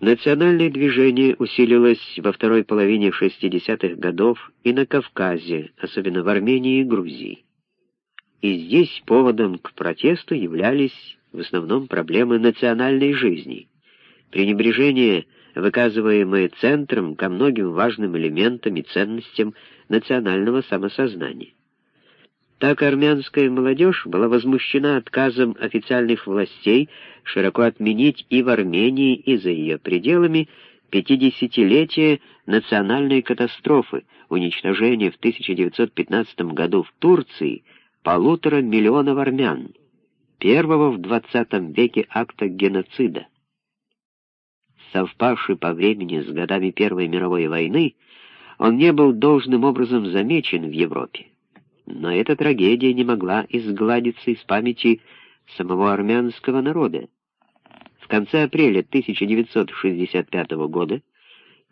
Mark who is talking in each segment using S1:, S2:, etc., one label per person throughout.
S1: Национальное движение усилилось во второй половине 60-х годов и на Кавказе, особенно в Армении и Грузии. И здесь поводом к протесту являлись в основном проблемы национальной жизни, пренебрежение, выказываемое центром ко многим важным элементам и ценностям национального самосознания. Так армянская молодежь была возмущена отказом официальных властей широко отменить и в Армении, и за ее пределами 50-летие национальной катастрофы, уничтожения в 1915 году в Турции полутора миллионов армян, первого в XX веке акта геноцида. Совпавший по времени с годами Первой мировой войны, он не был должным образом замечен в Европе. Но эта трагедия не могла изгладиться из памяти самого армянского народа. В конце апреля 1965 года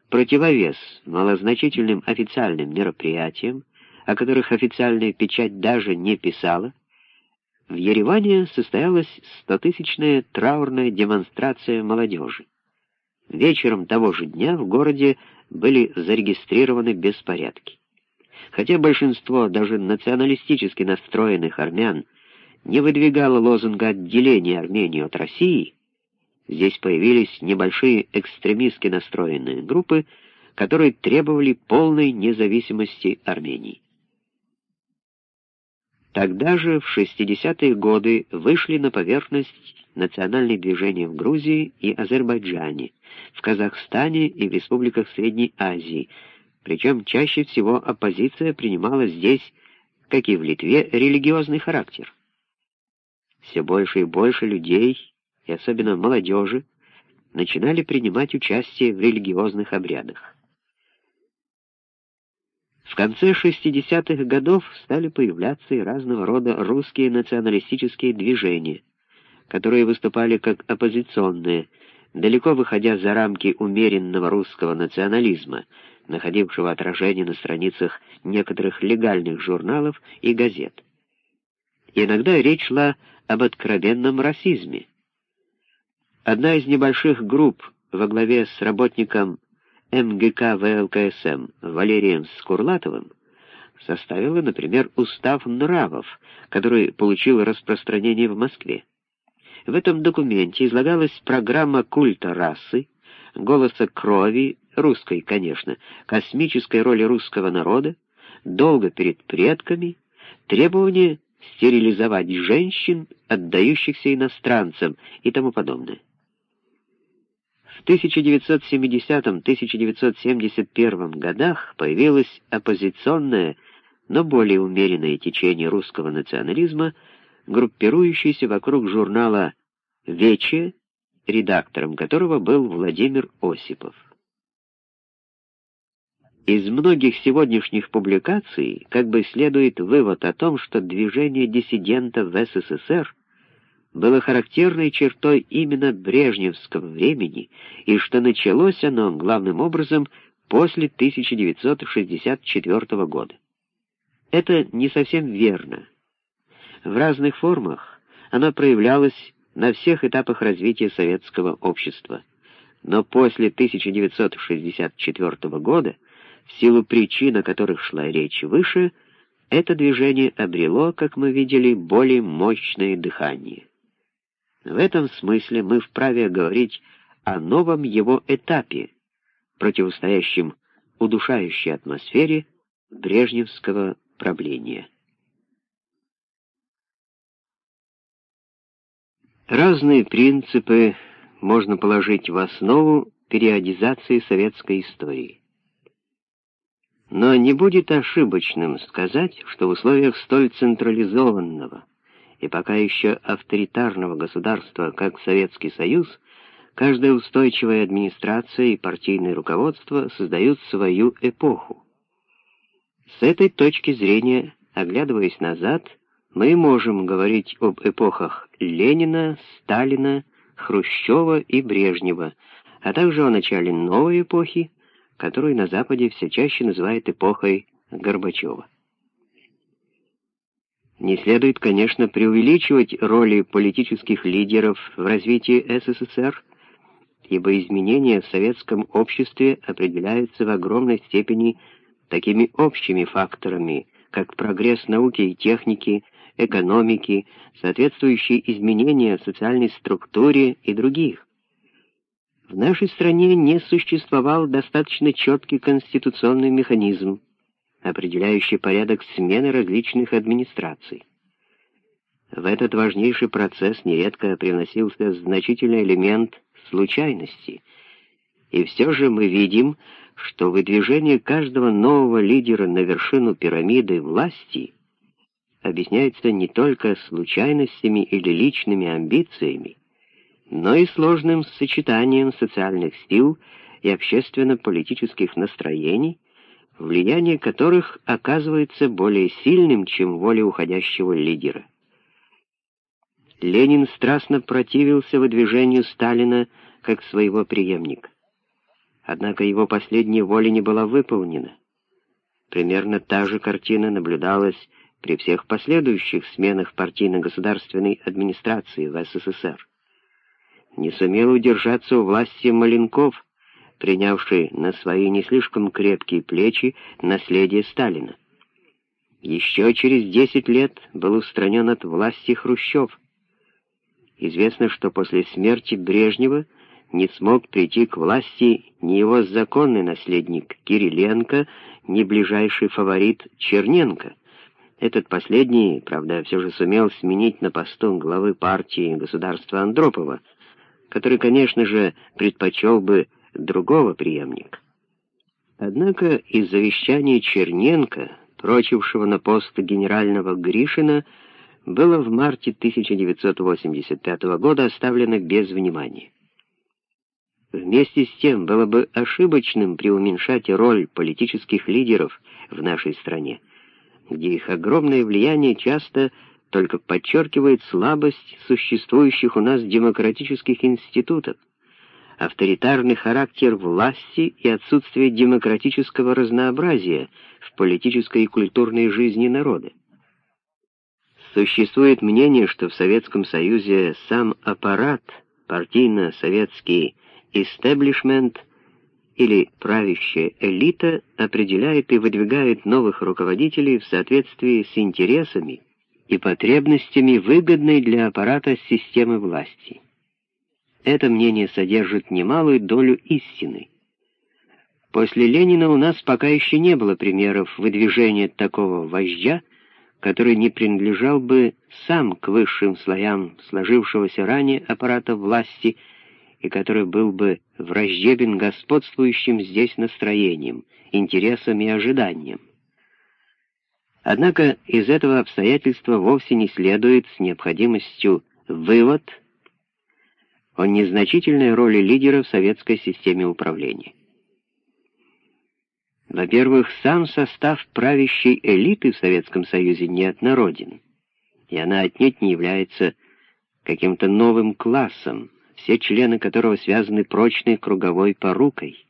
S1: противовес малозначительным официальным мероприятиям, о которых официальная печать даже не писала, в Ереване состоялась стотысячная траурная демонстрация молодежи. Вечером того же дня в городе были зарегистрированы беспорядки. Хотя большинство даже националистически настроенных армян не выдвигало лозунга отделения Армении от России, здесь появились небольшие экстремистски настроенные группы, которые требовали полной независимости Армении. Тогда же, в 60-е годы, вышли на поверхность национальные движения в Грузии и Азербайджане, в Казахстане и в республиках Средней Азии – причем чаще всего оппозиция принимала здесь, как и в Литве, религиозный характер. Все больше и больше людей, и особенно молодежи, начинали принимать участие в религиозных обрядах. В конце 60-х годов стали появляться и разного рода русские националистические движения, которые выступали как оппозиционные, далеко выходя за рамки умеренного русского национализма, находившего отражение на страницах некоторых легальных журналов и газет. Иногда речь шла об откровенном расизме. Одна из небольших групп во главе с работником МГК ВЛКСМ Валерием Скурлатовым составила, например, устав нравов, который получил распространение в Москве. В этом документе излагалась программа культа расы, голоса крови, русской, конечно, космической роли русского народа, долго перед предками, требование стерилизовать женщин, отдающихся иностранцам и тому подобное. В 1970-1971 годах появилось оппозиционное, но более умеренное течение русского национализма, группирующееся вокруг журнала «Вече», редактором которого был Владимир Осипов. Из многих сегодняшних публикаций как бы следует вывод о том, что движение диссидентов в СССР было характерной чертой именно брежневского времени и что началось оно главным образом после 1964 года. Это не совсем верно. В разных формах оно проявлялось на всех этапах развития советского общества. Но после 1964 года, в силу причин, о которых шла речь выше, это движение обрело, как мы видели, более мощное дыхание. В этом смысле мы вправе говорить о новом его этапе, противостоящем удушающей атмосфере брежневского правления. Разные принципы можно положить в основу периодизации советской истории. Но не будет ошибочным сказать, что в условиях столь централизованного и пока еще авторитарного государства, как Советский Союз, каждая устойчивая администрация и партийное руководство создают свою эпоху. С этой точки зрения, оглядываясь назад, мы можем говорить об эпохах Ленина, Сталина, Хрущева и Брежнева, а также о начале новой эпохи, которую на Западе все чаще называют эпохой Горбачева. Не следует, конечно, преувеличивать роли политических лидеров в развитии СССР, ибо изменения в советском обществе определяются в огромной степени такими общими факторами, как прогресс науки и техники, экономики, соответствующие изменения в социальной структуре и других. В нашей стране не существовал достаточно четкий конституционный механизм, определяющий порядок смены различных администраций. В этот важнейший процесс нередко привносился значительный элемент случайности, и все же мы видим, что выдвижение каждого нового лидера на вершину пирамиды власти объясняется не только случайностями или личными амбициями, но и сложным сочетанием социальных сил и общественно-политических настроений, влияние которых оказывается более сильным, чем воля уходящего лидера. Ленин страстно противился выдвижению Сталина как своего преемника. Однако его последняя воля не была выполнена. Примерно та же картина наблюдалась при всех последующих сменах партийно-государственной администрации в СССР. Не сумел удержаться у власти Маленков, принявший на свои не слишком крепкие плечи наследие Сталина. Еще через 10 лет был устранен от власти Хрущев. Известно, что после смерти Брежнева не смог прийти к власти ни его законный наследник Кириленко, ни ближайший фаворит Черненко. Этот последний, правда, все же сумел сменить на посту главы партии государства Андропова, который, конечно же, предпочел бы другого преемника. Однако из завещания Черненко, прочившего на пост генерального Гришина, было в марте 1985 года оставлено без внимания. Вместе с тем было бы ошибочным преуменьшать роль политических лидеров в нашей стране, где их огромное влияние часто только подчеркивает слабость существующих у нас демократических институтов, авторитарный характер власти и отсутствие демократического разнообразия в политической и культурной жизни народа. Существует мнение, что в Советском Союзе сам аппарат, партийно-советский истеблишмент или правящая элита определяет и выдвигает новых руководителей в соответствии с интересами и потребностями выгодной для аппарата системы власти. Это мнение содержит немалую долю истины. После Ленина у нас пока еще не было примеров выдвижения такого вождя, который не принадлежал бы сам к высшим слоям сложившегося ранее аппарата власти и который был бы враждебен господствующим здесь настроением, интересам и ожиданиям. Однако из этого обстоятельства вовсе не следует с необходимостью вывод о незначительной роли лидера в советской системе управления. Во-первых, сам состав правящей элиты в Советском Союзе неоднороден, и она отнюдь не является каким-то новым классом, все члены которого связаны прочной круговой порукой.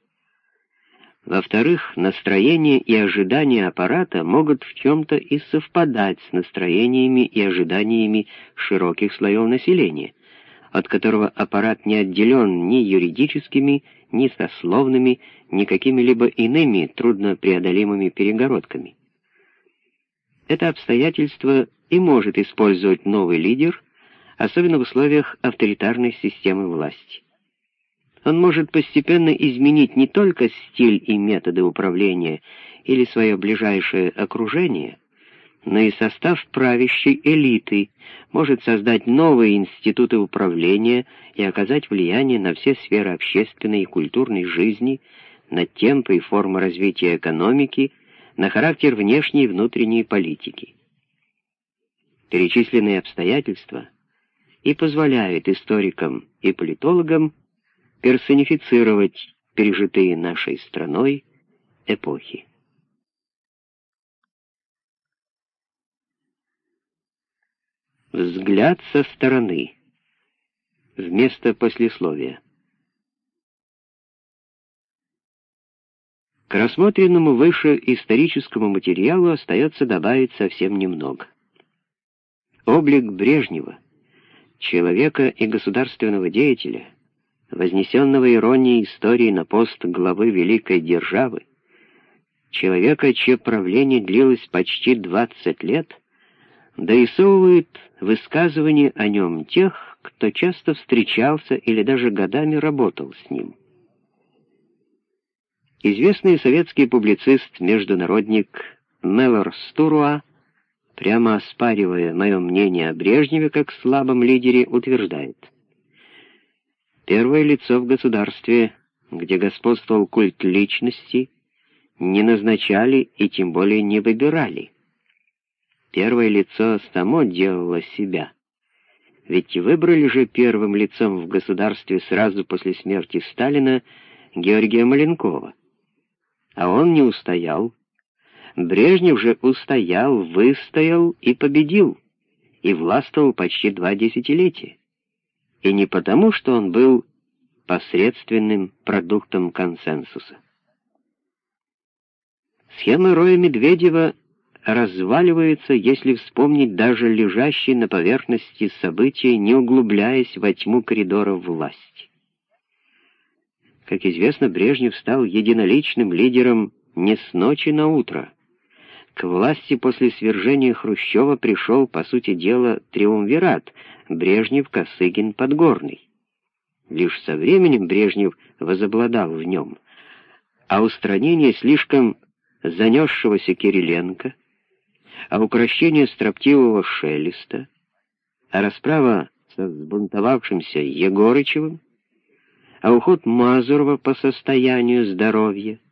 S1: Во-вторых, настроение и ожидания аппарата могут в чем-то и совпадать с настроениями и ожиданиями широких слоев населения, от которого аппарат не отделен ни юридическими, ни сословными, ни какими-либо иными труднопреодолимыми перегородками. Это обстоятельство и может использовать новый лидер, особенно в условиях авторитарной системы власти. Он может постепенно изменить не только стиль и методы управления или свое ближайшее окружение, но и состав правящей элиты, может создать новые институты управления и оказать влияние на все сферы общественной и культурной жизни, на темпы и формы развития экономики, на характер внешней и внутренней политики. Перечисленные обстоятельства и позволяют историкам и политологам персонифицировать пережитые нашей страной эпохи. Взгляд со стороны. Вместо послесловия. К рассмотренному выше историческому материалу остается добавить совсем немного. Облик Брежнева, человека и государственного деятеля, вознесенного иронией истории на пост главы великой державы, человека, чье правление длилось почти 20 лет, дорисовывает высказывания о нем тех, кто часто встречался или даже годами работал с ним. Известный советский публицист-международник Мелор Стуруа, прямо оспаривая мое мнение о Брежневе как слабом лидере, утверждает – Первое лицо в государстве, где господствовал культ личности, не назначали и тем более не выбирали. Первое лицо само делало себя. Ведь выбрали же первым лицом в государстве сразу после смерти Сталина Георгия Маленкова. А он не устоял. Брежнев же устоял, выстоял и победил, и властвовал почти два десятилетия и не потому, что он был посредственным продуктом консенсуса. Схема Роя Медведева разваливается, если вспомнить даже лежащие на поверхности события, не углубляясь во тьму коридоров власти. Как известно, Брежнев стал единоличным лидером не с ночи на утро. К власти после свержения Хрущева пришел, по сути дела, триумвират Брежнев, Косыгин, Подгорный. Лишь со временем Брежнев возобладал в нем, а устранение слишком занесшегося Кириленко, а укрощение строптивого Шелеста, а расправа со взбунтовавшимся Егорычевым, а уход Мазурова по состоянию здоровья —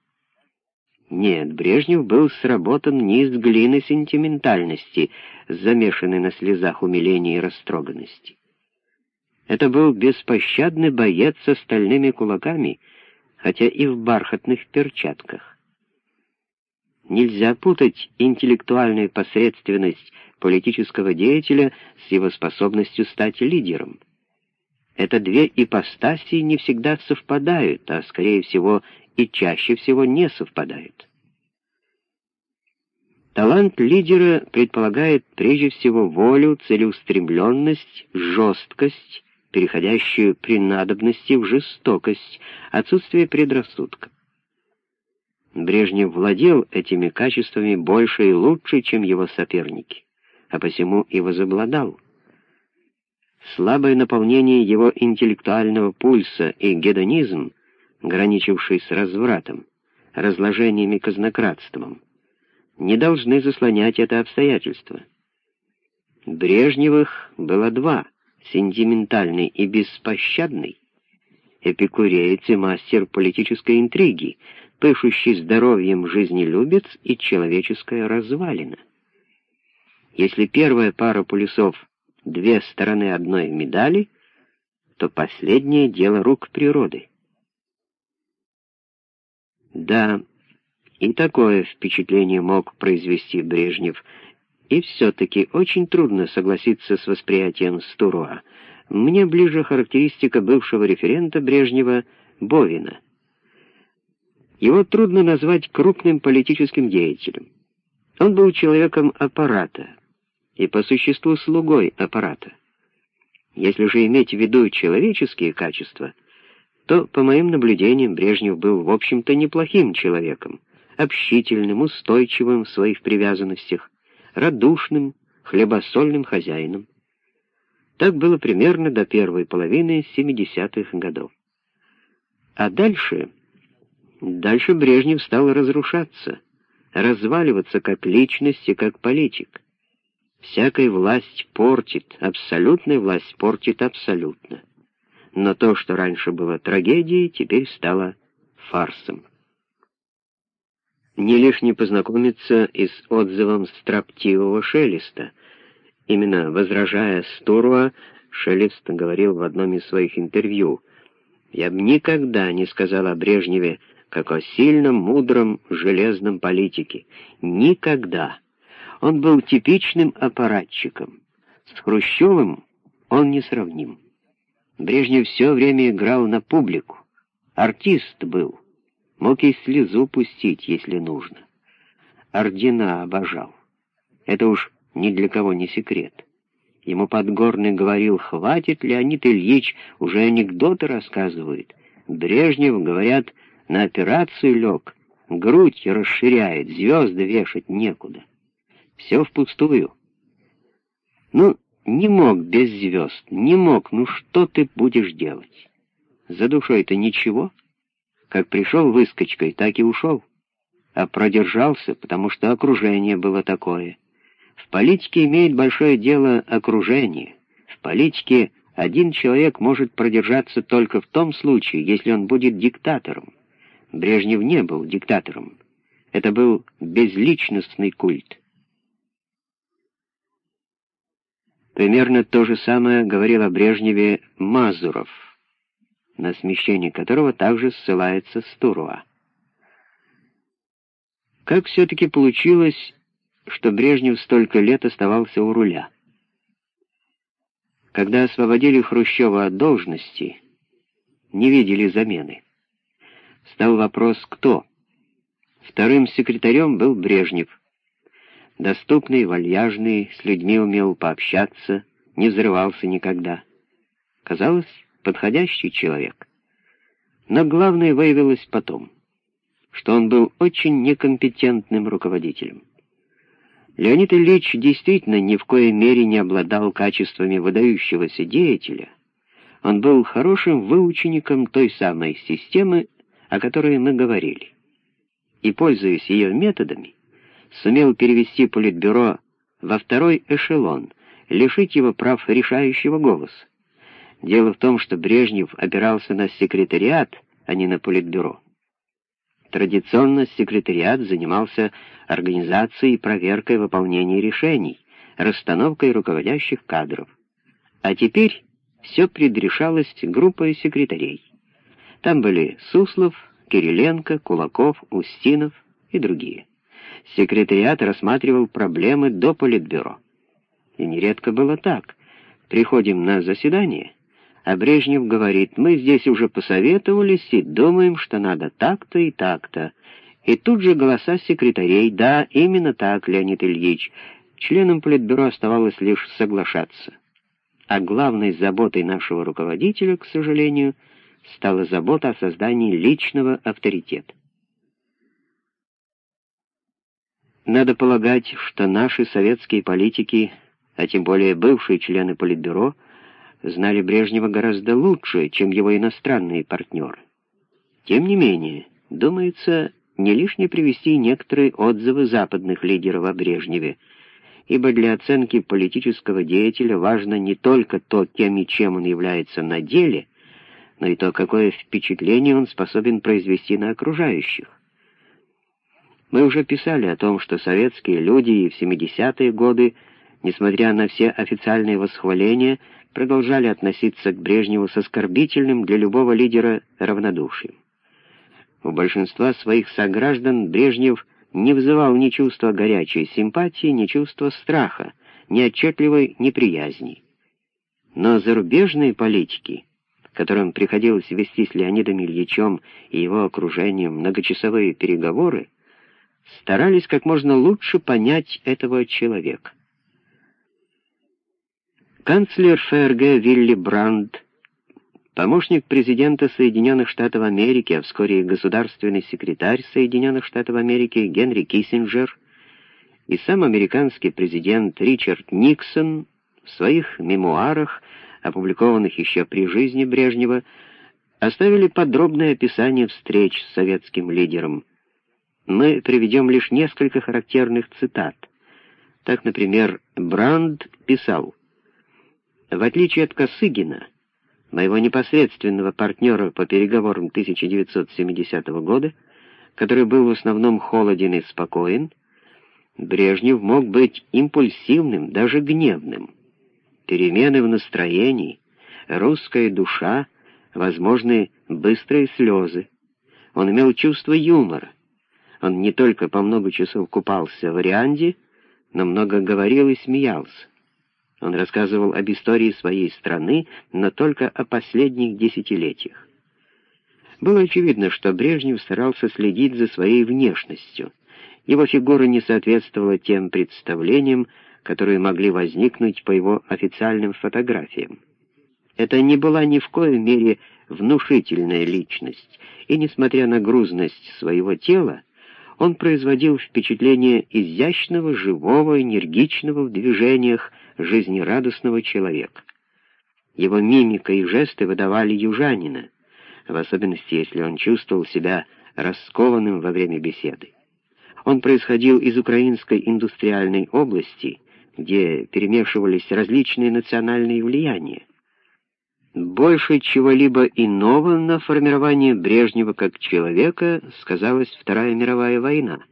S1: нет, Брежнев был сработан не из глины сентиментальности, замешанной на слезах умиления и растроганности. Это был беспощадный боец с стальными кулаками, хотя и в бархатных перчатках. Нельзя путать интеллектуальную посредственность политического деятеля с его способностью стать лидером. Это две ипостаси не всегда совпадают, а, скорее всего, и чаще всего не совпадают. Талант лидера предполагает прежде всего волю, целеустремленность, жесткость, переходящую при надобности в жестокость, отсутствие предрассудка. Брежнев владел этими качествами больше и лучше, чем его соперники, а посему и возобладал. Слабое наполнение его интеллектуального пульса и гедонизм — граничивший с развратом, разложением и казнократством, не должны заслонять это обстоятельство. Брежневых было два — сентиментальный и беспощадный, эпикуреец и мастер политической интриги, пышущий здоровьем жизнелюбец и человеческая развалина. Если первая пара полюсов — две стороны одной медали, то последнее — дело рук природы — да, и такое впечатление мог произвести Брежнев. И все-таки очень трудно согласиться с восприятием Стуруа. Мне ближе характеристика бывшего референта Брежнева Бовина. Его трудно назвать крупным политическим деятелем. Он был человеком аппарата и по существу слугой аппарата. Если же иметь в виду человеческие качества — то, по моим наблюдениям, Брежнев был, в общем-то, неплохим человеком, общительным, устойчивым в своих привязанностях, радушным, хлебосольным хозяином. Так было примерно до первой половины 70-х годов. А дальше... Дальше Брежнев стал разрушаться, разваливаться как личность и как политик. Всякая власть портит, абсолютная власть портит абсолютно но то, что раньше было трагедией, теперь стало фарсом. Не лишне познакомиться и с отзывом строптивого Шелеста. Именно возражая Стурва, Шелест говорил в одном из своих интервью, «Я бы никогда не сказал о Брежневе, как о сильном, мудром, железном политике. Никогда. Он был типичным аппаратчиком. С Хрущевым он несравним». Брежнев все время играл на публику. Артист был. Мог и слезу пустить, если нужно. Ордена обожал. Это уж ни для кого не секрет. Ему Подгорный говорил, хватит, Леонид Ильич, уже анекдоты рассказывает. Брежнев, говорят, на операцию лег, грудь расширяет, звезды вешать некуда. Все впустую. Ну, не мог без звезд, не мог, ну что ты будешь делать? За душой-то ничего. Как пришел выскочкой, так и ушел. А продержался, потому что окружение было такое. В политике имеет большое дело окружение. В политике один человек может продержаться только в том случае, если он будет диктатором. Брежнев не был диктатором. Это был безличностный культ. Примерно то же самое говорил о Брежневе Мазуров, на смещение которого также ссылается Стуруа. Как все-таки получилось, что Брежнев столько лет оставался у руля? Когда освободили Хрущева от должности, не видели замены. Стал вопрос «кто?». Вторым секретарем был Брежнев. Доступный, вальяжный, с людьми умел пообщаться, не взрывался никогда. Казалось, подходящий человек. Но главное выявилось потом, что он был очень некомпетентным руководителем. Леонид Ильич действительно ни в коей мере не обладал качествами выдающегося деятеля. Он был хорошим выучеником той самой системы, о которой мы говорили. И, пользуясь ее методами, сумел перевести Политбюро во второй эшелон, лишить его прав решающего голоса. Дело в том, что Брежнев опирался на секретариат, а не на Политбюро. Традиционно секретариат занимался организацией и проверкой выполнения решений, расстановкой руководящих кадров. А теперь все предрешалось группой секретарей. Там были Суслов, Кириленко, Кулаков, Устинов и другие. Секретариат рассматривал проблемы до Политбюро. И нередко было так. Приходим на заседание — а Брежнев говорит, мы здесь уже посоветовались и думаем, что надо так-то и так-то. И тут же голоса секретарей, да, именно так, Леонид Ильич. Членам Политбюро оставалось лишь соглашаться. А главной заботой нашего руководителя, к сожалению, стала забота о создании личного авторитета. Надо полагать, что наши советские политики, а тем более бывшие члены Политбюро, знали Брежнева гораздо лучше, чем его иностранные партнеры. Тем не менее, думается, не лишне привести некоторые отзывы западных лидеров о Брежневе, ибо для оценки политического деятеля важно не только то, кем и чем он является на деле, но и то, какое впечатление он способен произвести на окружающих. Мы уже писали о том, что советские люди и в 70-е годы, несмотря на все официальные восхваления, продолжали относиться к Брежневу с оскорбительным для любого лидера равнодушием. У большинства своих сограждан Брежнев не вызывал ни чувства горячей симпатии, ни чувства страха, ни отчетливой неприязни. Но зарубежные политики, которым приходилось вести с Леонидом Ильичем и его окружением многочасовые переговоры, старались как можно лучше понять этого человека. Канцлер ФРГ Вилли Брандт, помощник президента Соединенных Штатов Америки, а вскоре государственный секретарь Соединенных Штатов Америки Генри Киссинджер и сам американский президент Ричард Никсон в своих мемуарах, опубликованных еще при жизни Брежнева, оставили подробное описание встреч с советским лидером. Мы приведем лишь несколько характерных цитат. Так, например, Бранд писал в отличие от Косыгина, моего непосредственного партнера по переговорам 1970 года, который был в основном холоден и спокоен, Брежнев мог быть импульсивным, даже гневным. Перемены в настроении, русская душа, возможны быстрые слезы. Он имел чувство юмора. Он не только по много часов купался в Орианде, но много говорил и смеялся. Он рассказывал об истории своей страны, но только о последних десятилетиях. Было очевидно, что Брежнев старался следить за своей внешностью. Его фигура не соответствовала тем представлениям, которые могли возникнуть по его официальным фотографиям. Это не была ни в коей мере внушительная личность, и, несмотря на грузность своего тела, он производил впечатление изящного, живого, энергичного в движениях, жизнерадостного человека. Его мимика и жесты выдавали южанина, в особенности, если он чувствовал себя раскованным во время беседы. Он происходил из украинской индустриальной области, где перемешивались различные национальные влияния. Больше чего-либо иного на формировании Брежнева как человека сказалась Вторая мировая война.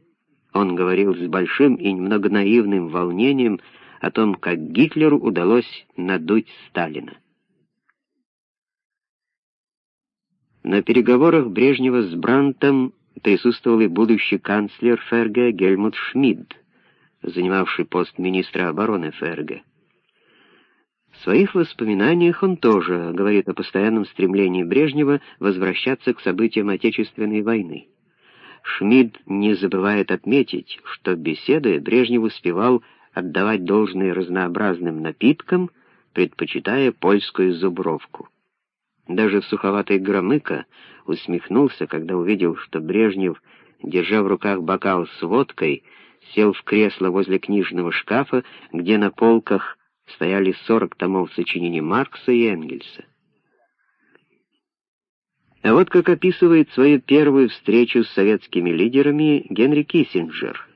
S1: Он говорил с большим и немного наивным волнением о том, как Гитлеру удалось надуть Сталина. На переговорах Брежнева с Брантом присутствовал и будущий канцлер ФРГ Гельмут Шмидт, занимавший пост министра обороны ФРГ. В своих воспоминаниях он тоже говорит о постоянном стремлении Брежнева возвращаться к событиям Отечественной войны. Шмидт не забывает отметить, что, беседуя, Брежнев успевал отдавать должное разнообразным напиткам, предпочитая польскую зубровку. Даже суховатый Громыко усмехнулся, когда увидел, что Брежнев, держа в руках бокал с водкой, сел в кресло возле книжного шкафа, где на полках стояли 40 томов сочинений Маркса и Энгельса. А вот как описывает свою первую встречу с советскими лидерами Генри Киссинджер.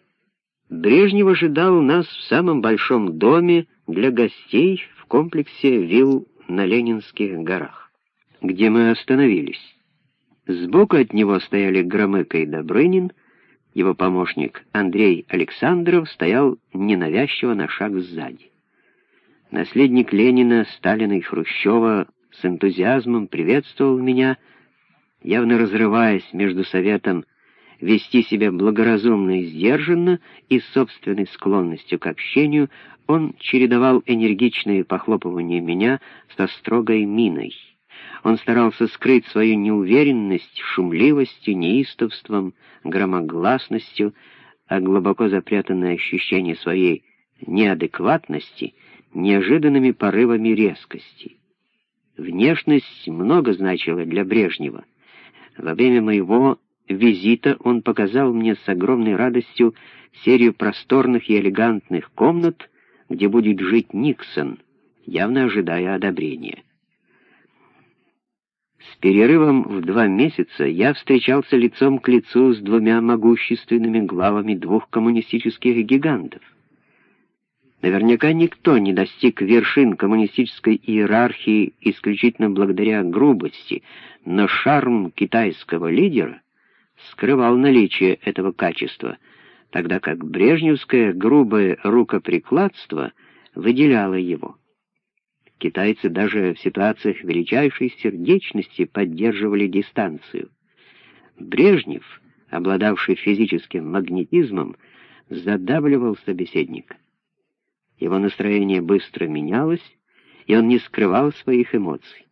S1: Брежнев ожидал нас в самом большом доме для гостей в комплексе вилл на Ленинских горах, где мы остановились. Сбоку от него стояли Громыко и Добрынин, его помощник Андрей Александров стоял ненавязчиво на шаг сзади. Наследник Ленина, Сталина и Хрущева с энтузиазмом приветствовал меня, явно разрываясь между советом вести себя благоразумно и сдержанно и собственной склонностью к общению, он чередовал энергичные похлопывания меня со строгой миной. Он старался скрыть свою неуверенность шумливостью, неистовством, громогласностью, а глубоко запрятанное ощущение своей неадекватности — неожиданными порывами резкости. Внешность много значила для Брежнева. Во время моего визита он показал мне с огромной радостью серию просторных и элегантных комнат, где будет жить Никсон, явно ожидая одобрения. С перерывом в два месяца я встречался лицом к лицу с двумя могущественными главами двух коммунистических гигантов. Наверняка никто не достиг вершин коммунистической иерархии исключительно благодаря грубости, но шарм китайского лидера скрывал наличие этого качества, тогда как брежневское грубое рукоприкладство выделяло его. Китайцы даже в ситуациях величайшей сердечности поддерживали дистанцию. Брежнев, обладавший физическим магнетизмом, задавливал собеседника. Его настроение быстро менялось, и он не скрывал своих эмоций.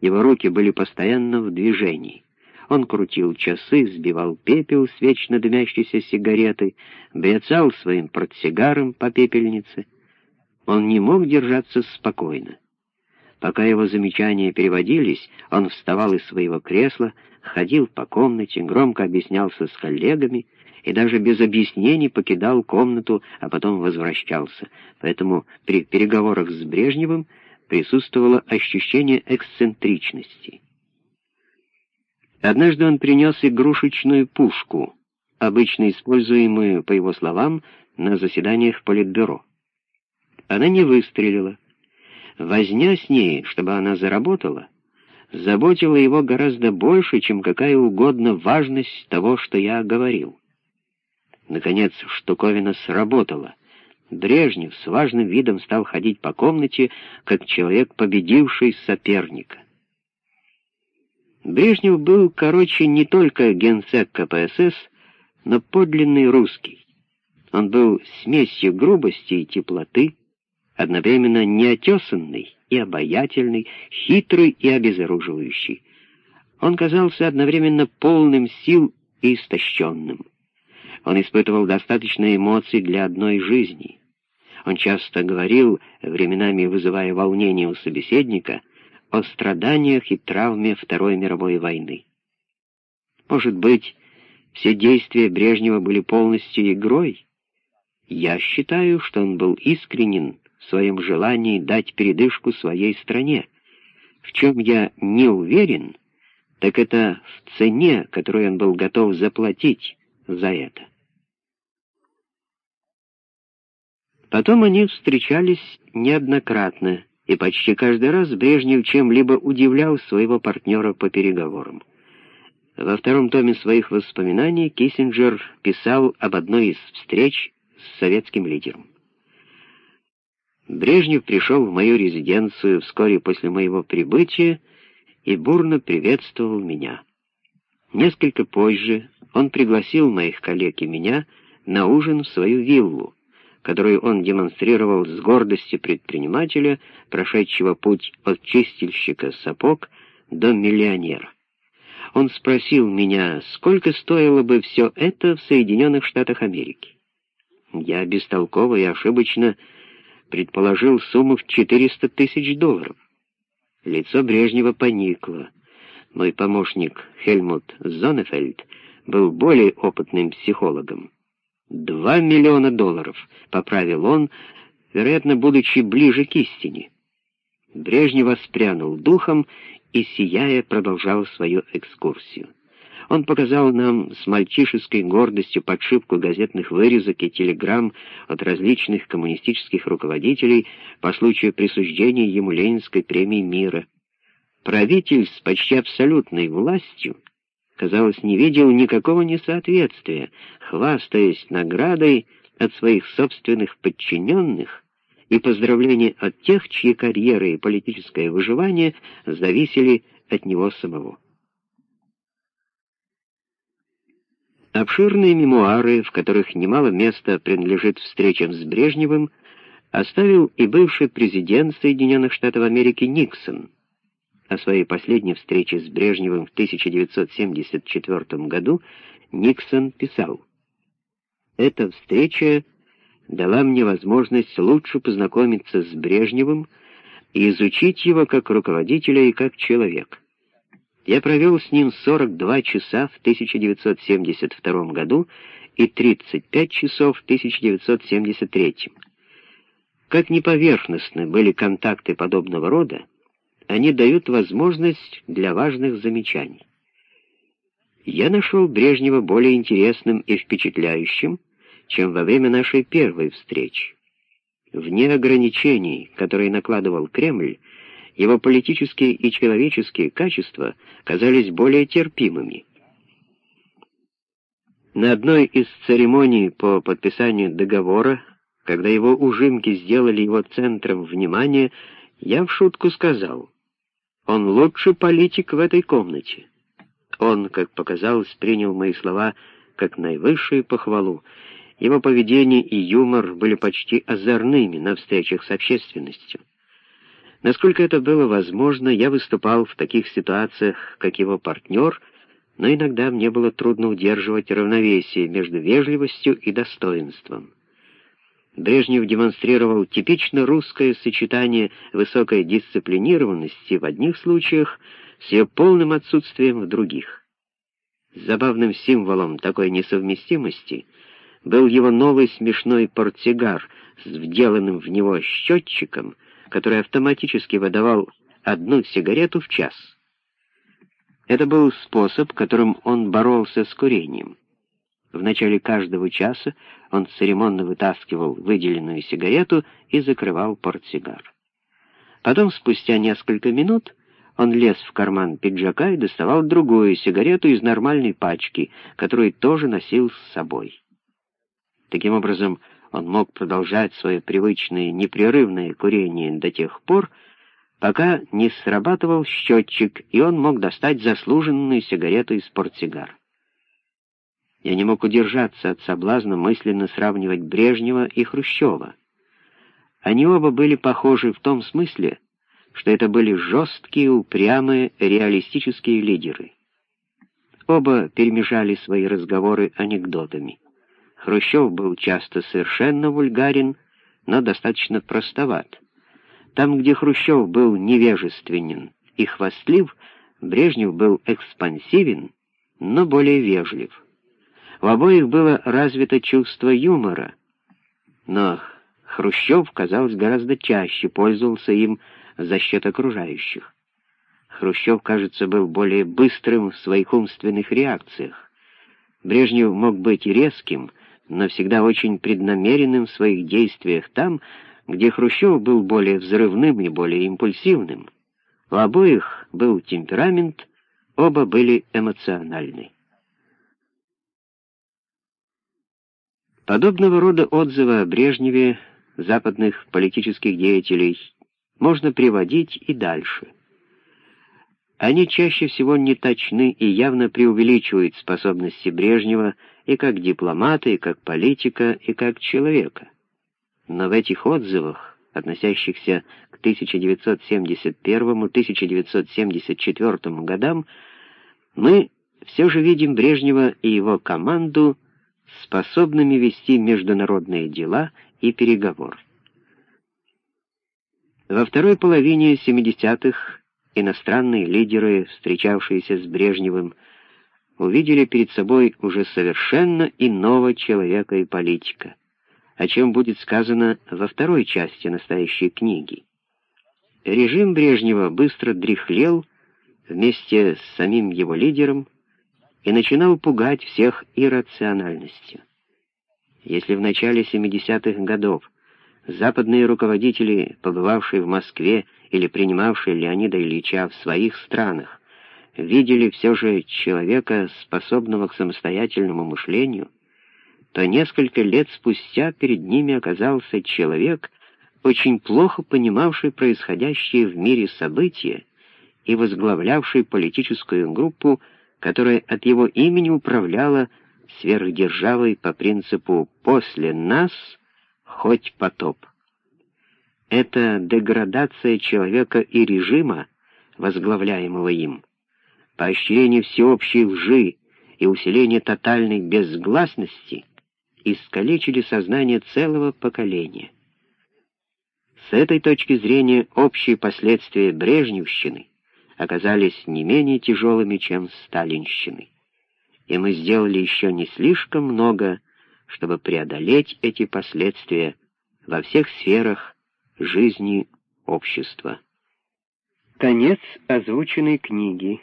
S1: Его руки были постоянно в движении. Он крутил часы, сбивал пепел с вечно дымящейся сигареты, брецал своим портсигаром по пепельнице. Он не мог держаться спокойно. Пока его замечания переводились, он вставал из своего кресла, ходил по комнате, громко объяснялся с коллегами, и даже без объяснений покидал комнату, а потом возвращался. Поэтому при переговорах с Брежневым присутствовало ощущение эксцентричности. Однажды он принес игрушечную пушку, обычно используемую, по его словам, на заседаниях Политбюро. Она не выстрелила. Возня с ней, чтобы она заработала, заботила его гораздо больше, чем какая угодно важность того, что я говорил. Наконец штуковина сработала. Брежнев с важным видом стал ходить по комнате, как человек, победивший соперника. Брежнев был, короче, не только генсек КПСС, но подлинный русский. Он был смесью грубости и теплоты, одновременно неотесанный и обаятельный, хитрый и обезоруживающий. Он казался одновременно полным сил и истощенным. Он испытывал достаточно эмоций для одной жизни. Он часто говорил, временами вызывая волнение у собеседника, о страданиях и травме Второй мировой войны. Может быть, все действия Брежнева были полностью игрой? Я считаю, что он был искренен в своем желании дать передышку своей стране. В чем я не уверен, так это в цене, которую он был готов заплатить за это. Потом они встречались неоднократно, и почти каждый раз Брежнев чем-либо удивлял своего партнера по переговорам. Во втором томе своих воспоминаний Киссинджер писал об одной из встреч с советским лидером. Брежнев пришел в мою резиденцию вскоре после моего прибытия и бурно приветствовал меня. Несколько позже он пригласил моих коллег и меня на ужин в свою виллу, которую он демонстрировал с гордостью предпринимателя, прошедшего путь от чистильщика сапог до миллионера. Он спросил меня, сколько стоило бы все это в Соединенных Штатах Америки. Я бестолково и ошибочно предположил сумму в 400 тысяч долларов. Лицо Брежнева поникло. Мой помощник Хельмут Зонефельд был более опытным психологом. «Два миллиона долларов», — поправил он, вероятно, будучи ближе к истине. Брежнев воспрянул духом и, сияя, продолжал свою экскурсию. Он показал нам с мальчишеской гордостью подшивку газетных вырезок и телеграмм от различных коммунистических руководителей по случаю присуждения ему Ленинской премии мира. Правитель с почти абсолютной властью, казалось, не видел никакого несоответствия, хвастаясь наградой от своих собственных подчиненных и поздравления от тех, чьи карьеры и политическое выживание зависели от него самого. Обширные мемуары, в которых немало места принадлежит встречам с Брежневым, оставил и бывший президент Соединенных Штатов Америки Никсон. О своей последней встрече с Брежневым в 1974 году Никсон писал «Эта встреча дала мне возможность лучше познакомиться с Брежневым и изучить его как руководителя и как человека. Я провел с ним 42 часа в 1972 году и 35 часов в 1973. Как неповерхностны были контакты подобного рода, они дают возможность для важных замечаний. Я нашел Брежнева более интересным и впечатляющим, чем во время нашей первой встречи. Вне ограничений, которые накладывал Кремль, его политические и человеческие качества казались более терпимыми. На одной из церемоний по подписанию договора, когда его ужимки сделали его центром внимания, я в шутку сказал, «Он лучший политик в этой комнате». Он, как показалось, принял мои слова как наивысшую похвалу. Его поведение и юмор были почти озорными на встречах с общественностью. Насколько это было возможно, я выступал в таких ситуациях, как его партнер, но иногда мне было трудно удерживать равновесие между вежливостью и достоинством. Брежнев демонстрировал типично русское сочетание высокой дисциплинированности в одних случаях с ее полным отсутствием в других. Забавным символом такой несовместимости был его новый смешной портсигар с вделанным в него счетчиком — который автоматически выдавал одну сигарету в час. Это был способ, которым он боролся с курением. В начале каждого часа он церемонно вытаскивал выделенную сигарету и закрывал портсигар. Потом, спустя несколько минут, он лез в карман пиджака и доставал другую сигарету из нормальной пачки, которую тоже носил с собой. Таким образом, он мог продолжать свое привычное непрерывное курение до тех пор, пока не срабатывал счетчик, и он мог достать заслуженную сигарету из портсигар. Я не мог удержаться от соблазна мысленно сравнивать Брежнева и Хрущева. Они оба были похожи в том смысле, что это были жесткие, упрямые, реалистические лидеры. Оба перемежали свои разговоры анекдотами. Хрущев был часто совершенно вульгарен, но достаточно простоват. Там, где Хрущев был невежественен и хвастлив, Брежнев был экспансивен, но более вежлив. У обоих было развито чувство юмора, но Хрущев, казалось, гораздо чаще пользовался им за счет окружающих. Хрущев, кажется, был более быстрым в своих умственных реакциях. Брежнев мог быть резким, но всегда очень преднамеренным в своих действиях там, где Хрущев был более взрывным и более импульсивным. У обоих был темперамент, оба были эмоциональны. Подобного рода отзывы о Брежневе западных политических деятелей можно приводить и дальше. Они чаще всего не точны и явно преувеличивают способности Брежнева и как дипломата, и как политика, и как человека. Но в этих отзывах, относящихся к 1971-1974 годам, мы все же видим Брежнева и его команду способными вести международные дела и переговоры. Во второй половине 70-х иностранные лидеры, встречавшиеся с Брежневым, увидели перед собой уже совершенно иного человека и политика, о чем будет сказано во второй части настоящей книги. Режим Брежнева быстро дряхлел вместе с самим его лидером и начинал пугать всех иррациональностью. Если в начале 70-х годов западные руководители, побывавшие в Москве или принимавшие Леонида Ильича в своих странах, видели все же человека, способного к самостоятельному мышлению, то несколько лет спустя перед ними оказался человек, очень плохо понимавший происходящие в мире события и возглавлявший политическую группу, которая от его имени управляла сверхдержавой по принципу «после нас хоть потоп». Это деградация человека и режима, возглавляемого им, поощрение всеобщей лжи и усиление тотальной безгласности искалечили сознание целого поколения. С этой точки зрения общие последствия Брежневщины оказались не менее тяжелыми, чем сталинщины. И мы сделали еще не слишком много, чтобы преодолеть эти последствия во всех сферах жизни общества. Конец озвученной книги.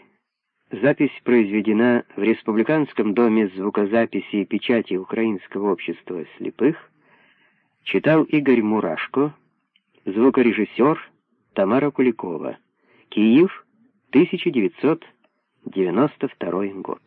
S1: Запись произведена в Республиканском доме звукозаписи и печати Украинского общества слепых. Читал Игорь Мурашко, звукорежиссер Тамара Куликова. Киев, 1992 год.